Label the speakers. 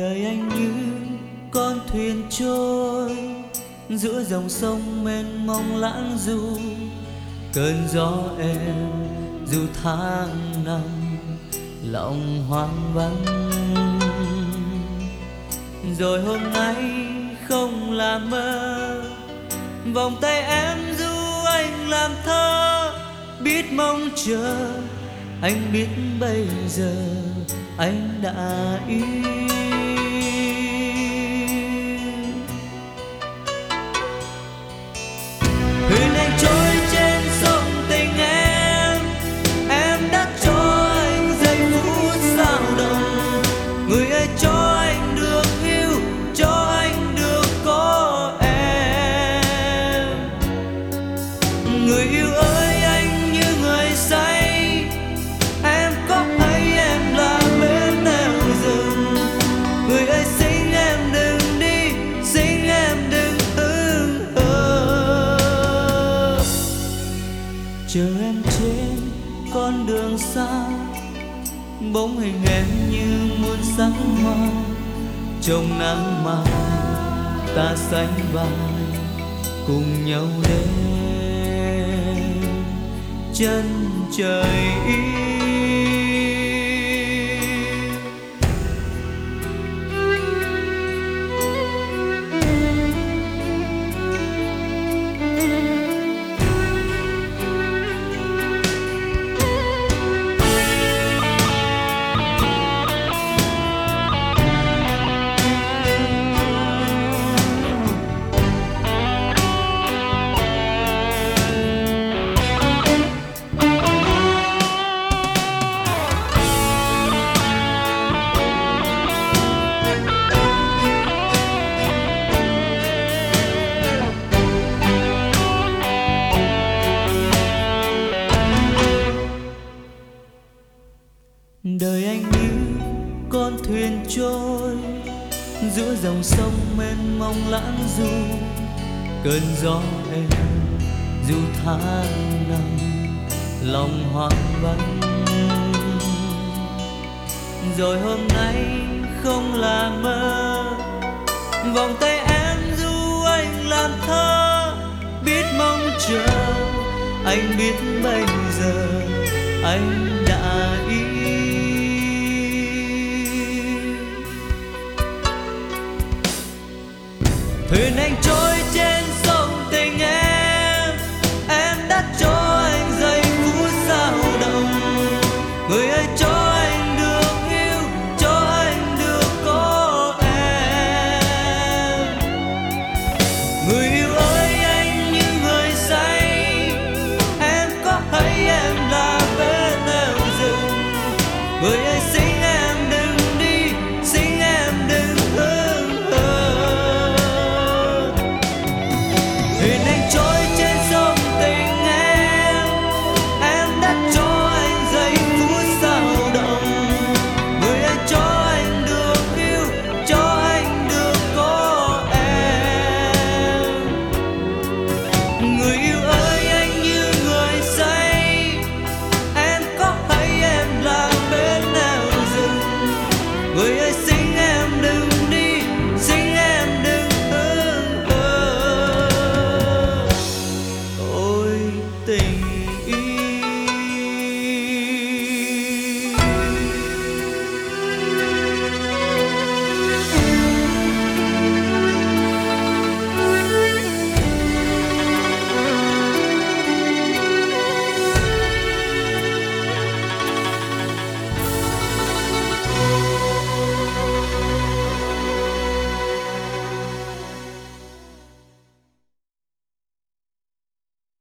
Speaker 1: đời anh như con thuyền trôi, giữa dòng sông mênh mông lãng du. Cơn gió em dù tháng năm, lòng hoang vắng. Rồi hôm nay không là mơ, vòng tay em du anh làm thơ. Biết mong chờ, anh biết bây giờ anh đã yêu. Chờ em trên con đường xa. Bóng hình em như muôn sắc hoa, trong nắng mai ta sánh vai cùng nhau đến chân trời yêu trôi giữa dòng sông mênh mông lãng du, cơn gió êm, dù tháng năm, lòng hoang vắng. Rồi hôm nay không là mơ, vòng tay em du anh làm thơ. Biết mong chờ, anh biết bây giờ anh đã yêu. Ну и